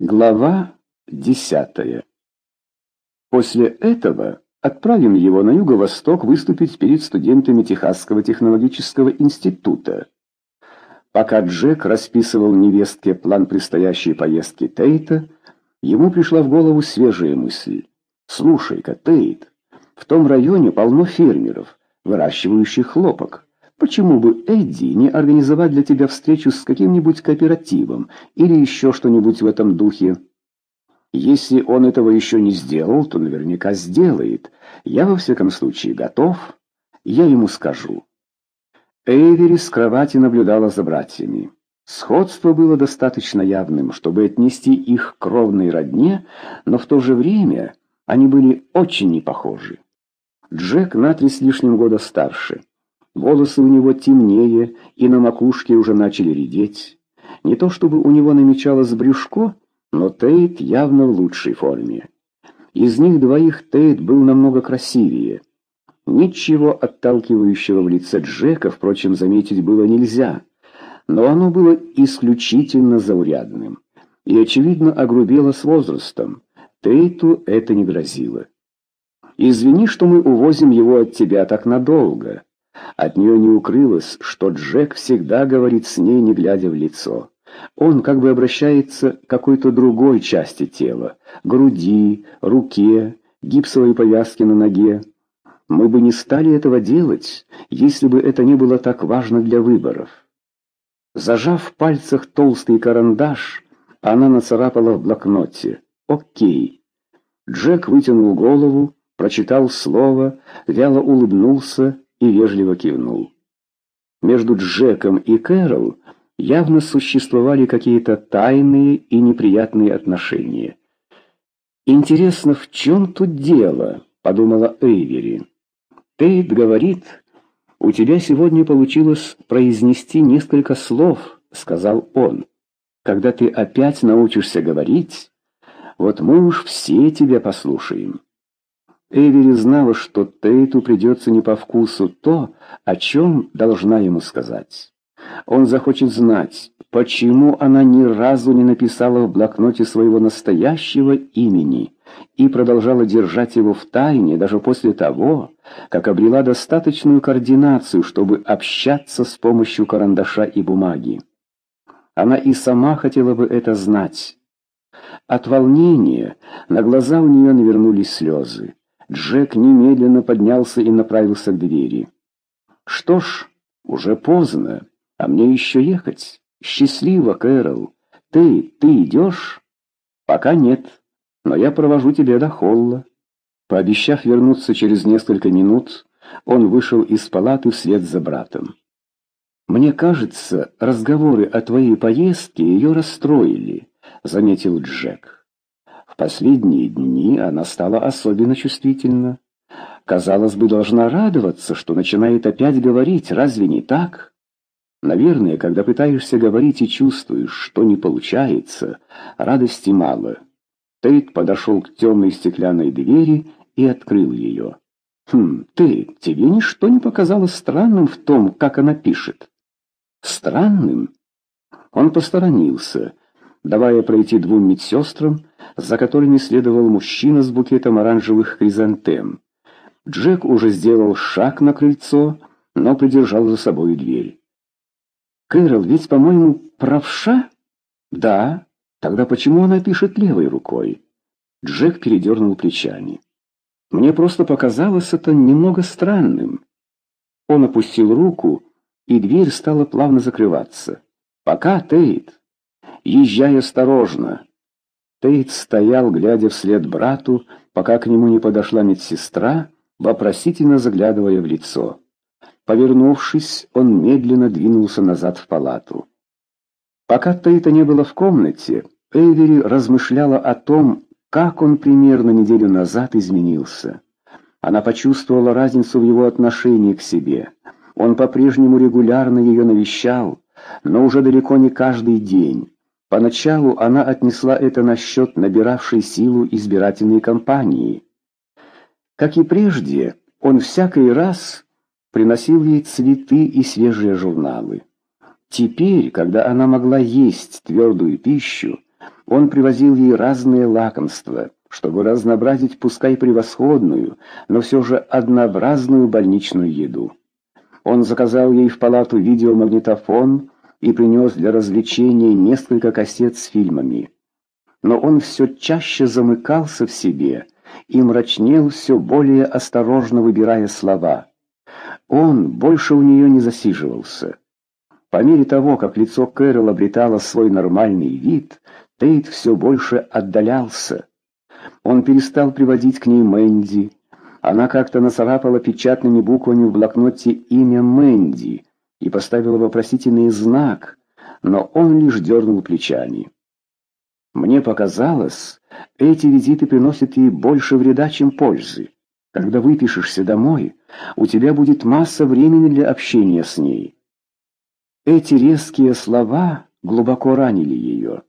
Глава десятая. После этого отправим его на юго-восток выступить перед студентами Техасского технологического института. Пока Джек расписывал невестке план предстоящей поездки Тейта, ему пришла в голову свежая мысль. «Слушай-ка, Тейт, в том районе полно фермеров, выращивающих хлопок. Почему бы Эдди не организовать для тебя встречу с каким-нибудь кооперативом или еще что-нибудь в этом духе? Если он этого еще не сделал, то наверняка сделает. Я во всяком случае готов. Я ему скажу. Эйвери с кровати наблюдала за братьями. Сходство было достаточно явным, чтобы отнести их к кровной родне, но в то же время они были очень непохожи. Джек на три с лишним года старше. Волосы у него темнее, и на макушке уже начали редеть. Не то чтобы у него намечалось брюшко, но Тейт явно в лучшей форме. Из них двоих Тейт был намного красивее. Ничего отталкивающего в лице Джека, впрочем, заметить было нельзя, но оно было исключительно заурядным и, очевидно, огрубело с возрастом. Тейту это не грозило. «Извини, что мы увозим его от тебя так надолго», от нее не укрылось, что Джек всегда говорит с ней, не глядя в лицо. Он как бы обращается к какой-то другой части тела, груди, руке, гипсовой повязке на ноге. Мы бы не стали этого делать, если бы это не было так важно для выборов. Зажав в пальцах толстый карандаш, она нацарапала в блокноте «Окей». Джек вытянул голову, прочитал слово, вяло улыбнулся и вежливо кивнул. Между Джеком и Кэрол явно существовали какие-то тайные и неприятные отношения. «Интересно, в чем тут дело?» — подумала Эйвери. «Тейт говорит, у тебя сегодня получилось произнести несколько слов», — сказал он. «Когда ты опять научишься говорить, вот мы уж все тебя послушаем». Эвери знала, что Тейту придется не по вкусу то, о чем должна ему сказать. Он захочет знать, почему она ни разу не написала в блокноте своего настоящего имени и продолжала держать его в тайне даже после того, как обрела достаточную координацию, чтобы общаться с помощью карандаша и бумаги. Она и сама хотела бы это знать. От волнения на глаза у нее навернулись слезы. Джек немедленно поднялся и направился к двери. «Что ж, уже поздно, а мне еще ехать. Счастливо, Кэрол. Ты, ты идешь?» «Пока нет, но я провожу тебя до холла». Пообещав вернуться через несколько минут, он вышел из палаты вслед за братом. «Мне кажется, разговоры о твоей поездке ее расстроили», — заметил Джек последние дни она стала особенно чувствительна. Казалось бы, должна радоваться, что начинает опять говорить, разве не так? Наверное, когда пытаешься говорить и чувствуешь, что не получается, радости мало. Тейт подошел к темной стеклянной двери и открыл ее. «Хм, ты, тебе ничто не показалось странным в том, как она пишет?» «Странным?» Он посторонился, давая пройти двум медсестрам, за которыми следовал мужчина с букетом оранжевых хризантем. Джек уже сделал шаг на крыльцо, но придержал за собой дверь. «Кэрол, ведь, по-моему, правша?» «Да. Тогда почему она пишет левой рукой?» Джек передернул плечами. «Мне просто показалось это немного странным». Он опустил руку, и дверь стала плавно закрываться. «Пока, Тейт. Езжай осторожно». Тейт стоял, глядя вслед брату, пока к нему не подошла медсестра, вопросительно заглядывая в лицо. Повернувшись, он медленно двинулся назад в палату. Пока Тейта не было в комнате, Эйвери размышляла о том, как он примерно неделю назад изменился. Она почувствовала разницу в его отношении к себе. Он по-прежнему регулярно ее навещал, но уже далеко не каждый день. Поначалу она отнесла это на счет набиравшей силу избирательной кампании. Как и прежде, он всякий раз приносил ей цветы и свежие журналы. Теперь, когда она могла есть твердую пищу, Он привозил ей разные лакомства, чтобы разнообразить пускай превосходную, но все же однообразную больничную еду. Он заказал ей в палату видеомагнитофон и принес для развлечения несколько кассет с фильмами. Но он все чаще замыкался в себе и мрачнел все более осторожно выбирая слова. Он больше у нее не засиживался. По мере того, как лицо Кэрол обретало свой нормальный вид, Тейт все больше отдалялся. Он перестал приводить к ней Мэнди, она как-то нацарапала печатными буквами в блокноте имя Мэнди и поставила вопросительный знак, но он лишь дернул плечами. Мне показалось, эти визиты приносят ей больше вреда, чем пользы. Когда выпишешься домой, у тебя будет масса времени для общения с ней. Эти резкие слова глубоко ранили ее.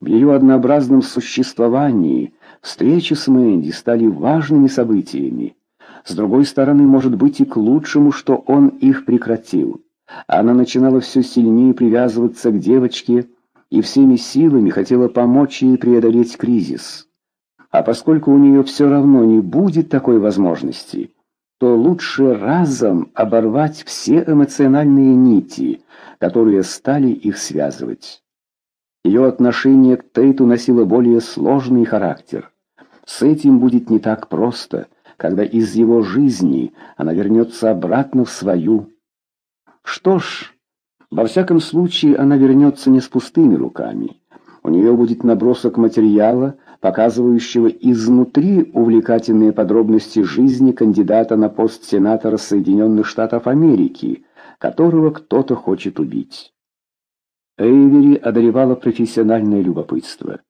В ее однообразном существовании встречи с Мэнди стали важными событиями. С другой стороны, может быть и к лучшему, что он их прекратил. Она начинала все сильнее привязываться к девочке и всеми силами хотела помочь ей преодолеть кризис. А поскольку у нее все равно не будет такой возможности, то лучше разом оборвать все эмоциональные нити, которые стали их связывать. Ее отношение к Тейту носило более сложный характер. С этим будет не так просто, когда из его жизни она вернется обратно в свою. Что ж, во всяком случае она вернется не с пустыми руками. У нее будет набросок материала, показывающего изнутри увлекательные подробности жизни кандидата на пост сенатора Соединенных Штатов Америки, которого кто-то хочет убить. Эйвери одолевало профессиональное любопытство.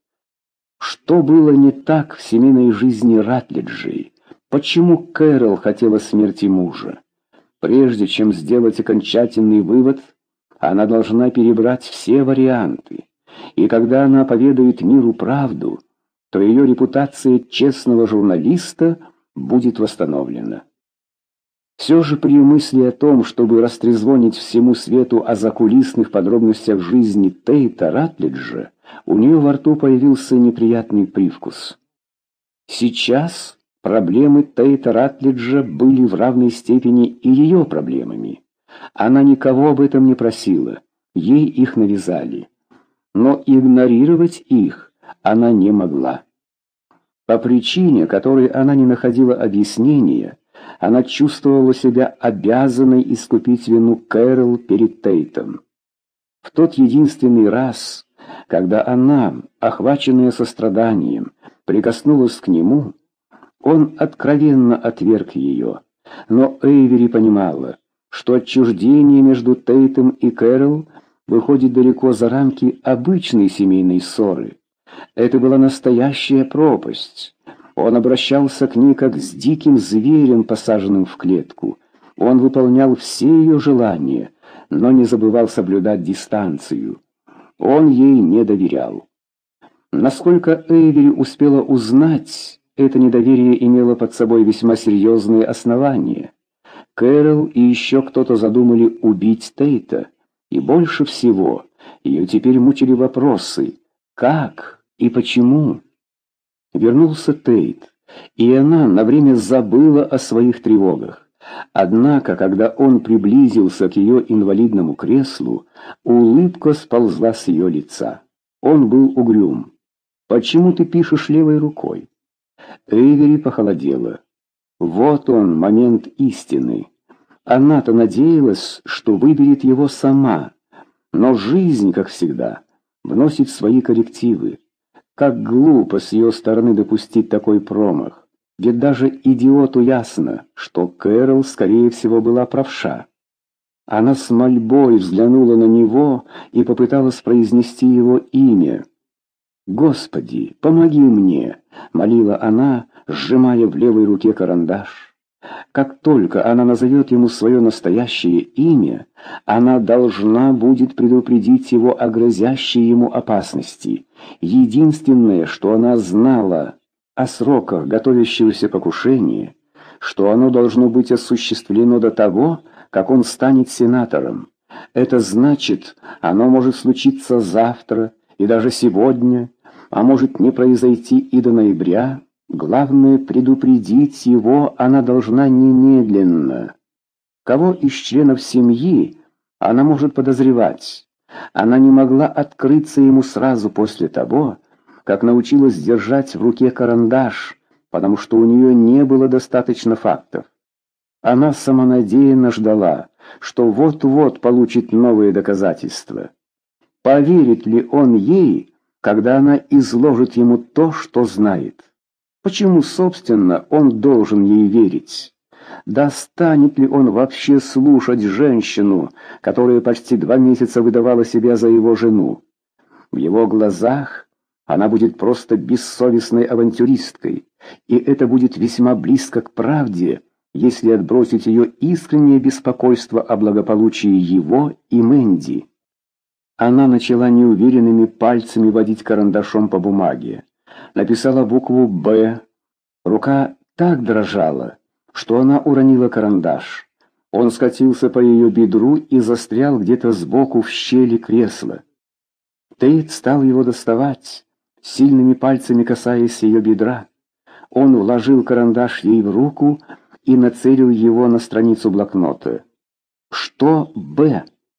Что было не так в семейной жизни Ратлиджей? Почему Кэрол хотела смерти мужа? Прежде чем сделать окончательный вывод, она должна перебрать все варианты. И когда она поведает миру правду, то ее репутация честного журналиста будет восстановлена. Все же при мысли о том, чтобы растрезвонить всему свету о закулисных подробностях жизни Тейта Ратлиджа, у нее во рту появился неприятный привкус. Сейчас проблемы Тейта Ратлиджа были в равной степени и ее проблемами. Она никого об этом не просила, ей их навязали. Но игнорировать их она не могла. По причине, которой она не находила объяснения, она чувствовала себя обязанной искупить вину Кэрол перед Тейтом. В тот единственный раз, когда она, охваченная состраданием, прикоснулась к нему, он откровенно отверг ее. Но Эйвери понимала, что отчуждение между Тейтом и Кэрол выходит далеко за рамки обычной семейной ссоры. Это была настоящая пропасть. Он обращался к ней как с диким зверем, посаженным в клетку. Он выполнял все ее желания, но не забывал соблюдать дистанцию. Он ей не доверял. Насколько Эйвери успела узнать, это недоверие имело под собой весьма серьезные основания. Кэрол и еще кто-то задумали убить Тейта, и больше всего ее теперь мучили вопросы «как и почему?». Вернулся Тейт, и она на время забыла о своих тревогах. Однако, когда он приблизился к ее инвалидному креслу, улыбка сползла с ее лица. Он был угрюм. «Почему ты пишешь левой рукой?» Эйвери похолодела. Вот он, момент истины. Она-то надеялась, что выберет его сама. Но жизнь, как всегда, вносит свои коррективы. Как глупо с ее стороны допустить такой промах. Ведь даже идиоту ясно, что Кэрол, скорее всего, была правша. Она с мольбой взглянула на него и попыталась произнести его имя. «Господи, помоги мне!» — молила она, сжимая в левой руке карандаш. Как только она назовет ему свое настоящее имя, она должна будет предупредить его о грозящей ему опасности. Единственное, что она знала о сроках готовящегося покушения, что оно должно быть осуществлено до того, как он станет сенатором. Это значит, оно может случиться завтра и даже сегодня, а может не произойти и до ноября, главное предупредить его она должна немедленно. Кого из членов семьи она может подозревать? Она не могла открыться ему сразу после того, как научилась держать в руке карандаш, потому что у нее не было достаточно фактов. Она самонадеянно ждала, что вот-вот получит новые доказательства. Поверит ли он ей, когда она изложит ему то, что знает? Почему, собственно, он должен ей верить? Достанет ли он вообще слушать женщину, которая почти два месяца выдавала себя за его жену? В его глазах она будет просто бессовестной авантюристкой, и это будет весьма близко к правде, если отбросить ее искреннее беспокойство о благополучии его и Мэнди. Она начала неуверенными пальцами водить карандашом по бумаге. Написала букву «Б». Рука так дрожала, что она уронила карандаш. Он скатился по ее бедру и застрял где-то сбоку в щели кресла. Тейт стал его доставать, сильными пальцами касаясь ее бедра. Он вложил карандаш ей в руку и нацелил его на страницу блокнота. «Что Б?»